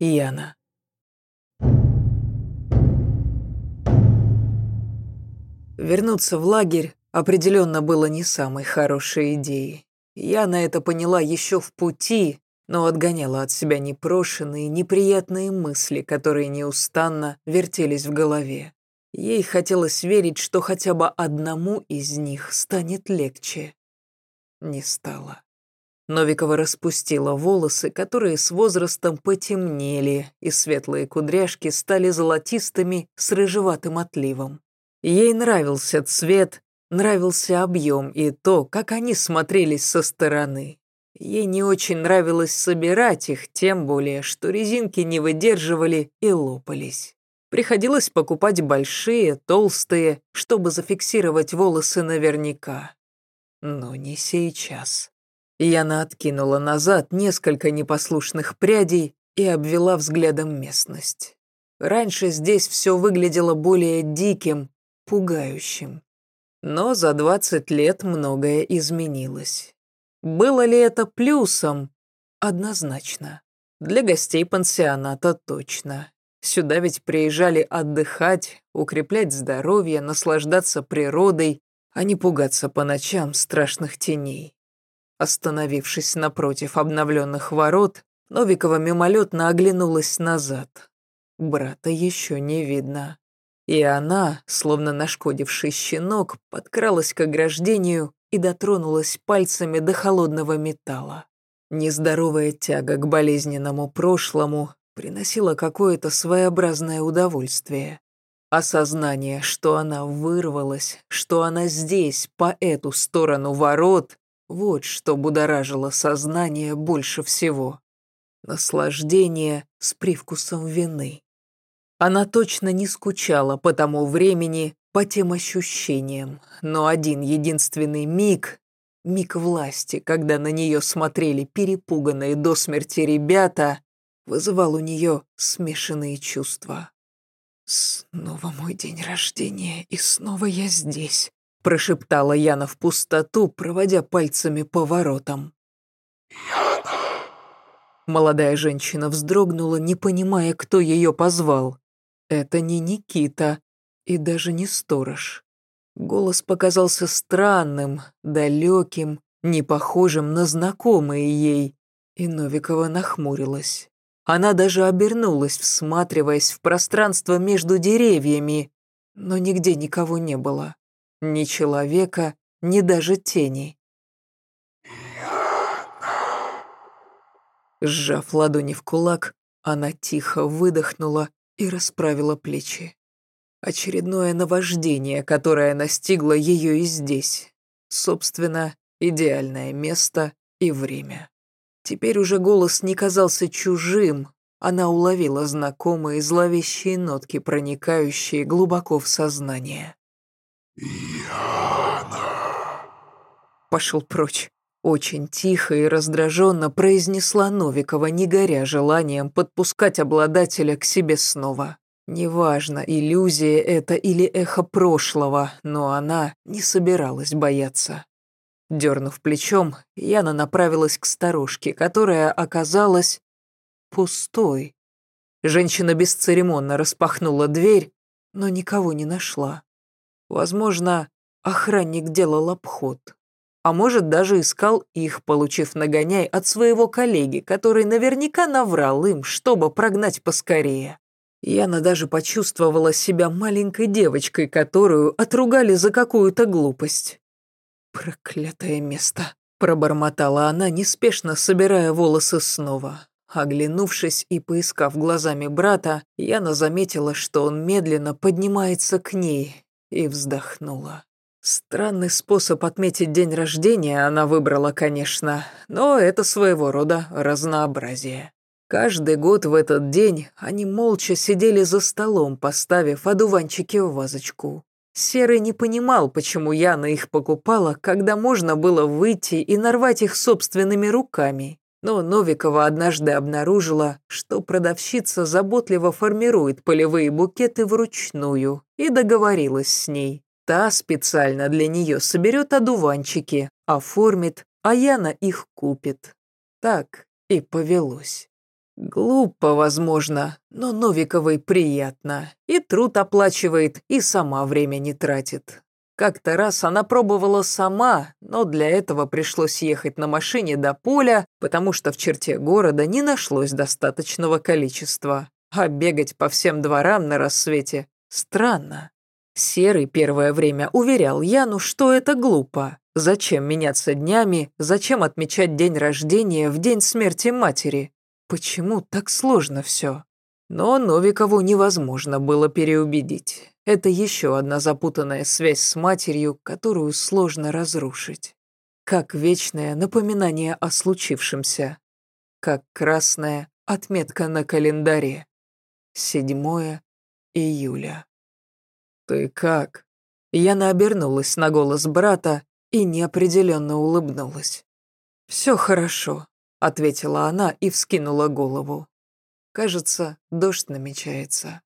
Яна. Вернуться в лагерь определенно было не самой хорошей идеей. Яна это поняла еще в пути, но отгоняла от себя непрошенные, неприятные мысли, которые неустанно вертелись в голове. Ей хотелось верить, что хотя бы одному из них станет легче. Не стало. Новикова распустила волосы, которые с возрастом потемнели, и светлые кудряшки стали золотистыми с рыжеватым отливом. Ей нравился цвет, нравился объем и то, как они смотрелись со стороны. Ей не очень нравилось собирать их, тем более, что резинки не выдерживали и лопались. Приходилось покупать большие, толстые, чтобы зафиксировать волосы наверняка. Но не сейчас. Яна откинула назад несколько непослушных прядей и обвела взглядом местность. Раньше здесь все выглядело более диким, пугающим. Но за 20 лет многое изменилось. Было ли это плюсом? Однозначно. Для гостей пансионата точно. Сюда ведь приезжали отдыхать, укреплять здоровье, наслаждаться природой, а не пугаться по ночам страшных теней. Остановившись напротив обновленных ворот, Новикова мимолетно оглянулась назад. Брата еще не видно. И она, словно нашкодивший щенок, подкралась к ограждению и дотронулась пальцами до холодного металла. Нездоровая тяга к болезненному прошлому приносила какое-то своеобразное удовольствие. Осознание, что она вырвалась, что она здесь, по эту сторону ворот, вот что будоражило сознание больше всего. Наслаждение с привкусом вины. Она точно не скучала по тому времени, по тем ощущениям, но один единственный миг, миг власти, когда на нее смотрели перепуганные до смерти ребята, вызывал у нее смешанные чувства. «Снова мой день рождения, и снова я здесь», прошептала Яна в пустоту, проводя пальцами по воротам. «Яна!» Молодая женщина вздрогнула, не понимая, кто ее позвал. Это не Никита и даже не сторож. Голос показался странным, далеким, не похожим на знакомые ей, и Новикова нахмурилась. Она даже обернулась, всматриваясь в пространство между деревьями, но нигде никого не было. Ни человека, ни даже тени. Сжав ладони в кулак, она тихо выдохнула и расправила плечи. Очередное наваждение, которое настигло ее и здесь. Собственно, идеальное место и время. Теперь уже голос не казался чужим, она уловила знакомые зловещие нотки, проникающие глубоко в сознание. «Яна!» Пошел прочь. Очень тихо и раздраженно произнесла Новикова, не горя желанием подпускать обладателя к себе снова. Неважно, иллюзия это или эхо прошлого, но она не собиралась бояться. Дернув плечом, Яна направилась к старушке, которая оказалась пустой. Женщина бесцеремонно распахнула дверь, но никого не нашла. Возможно, охранник делал обход а может, даже искал их, получив нагоняй от своего коллеги, который наверняка наврал им, чтобы прогнать поскорее. Яна даже почувствовала себя маленькой девочкой, которую отругали за какую-то глупость. «Проклятое место», — пробормотала она, неспешно собирая волосы снова. Оглянувшись и поискав глазами брата, Яна заметила, что он медленно поднимается к ней, и вздохнула. Странный способ отметить день рождения она выбрала, конечно, но это своего рода разнообразие. Каждый год в этот день они молча сидели за столом, поставив одуванчики в вазочку. Серый не понимал, почему Яна их покупала, когда можно было выйти и нарвать их собственными руками. Но Новикова однажды обнаружила, что продавщица заботливо формирует полевые букеты вручную и договорилась с ней. Та специально для нее соберет одуванчики, оформит, а Яна их купит. Так и повелось. Глупо, возможно, но Новиковой приятно. И труд оплачивает, и сама время не тратит. Как-то раз она пробовала сама, но для этого пришлось ехать на машине до поля, потому что в черте города не нашлось достаточного количества. А бегать по всем дворам на рассвете странно. Серый первое время уверял Яну, что это глупо. Зачем меняться днями, зачем отмечать день рождения в день смерти матери? Почему так сложно все? Но Новикову невозможно было переубедить. Это еще одна запутанная связь с матерью, которую сложно разрушить. Как вечное напоминание о случившемся. Как красная отметка на календаре. 7 июля. «Ты как?» Яна обернулась на голос брата и неопределенно улыбнулась. «Все хорошо ответила она и вскинула голову. Кажется, дождь намечается.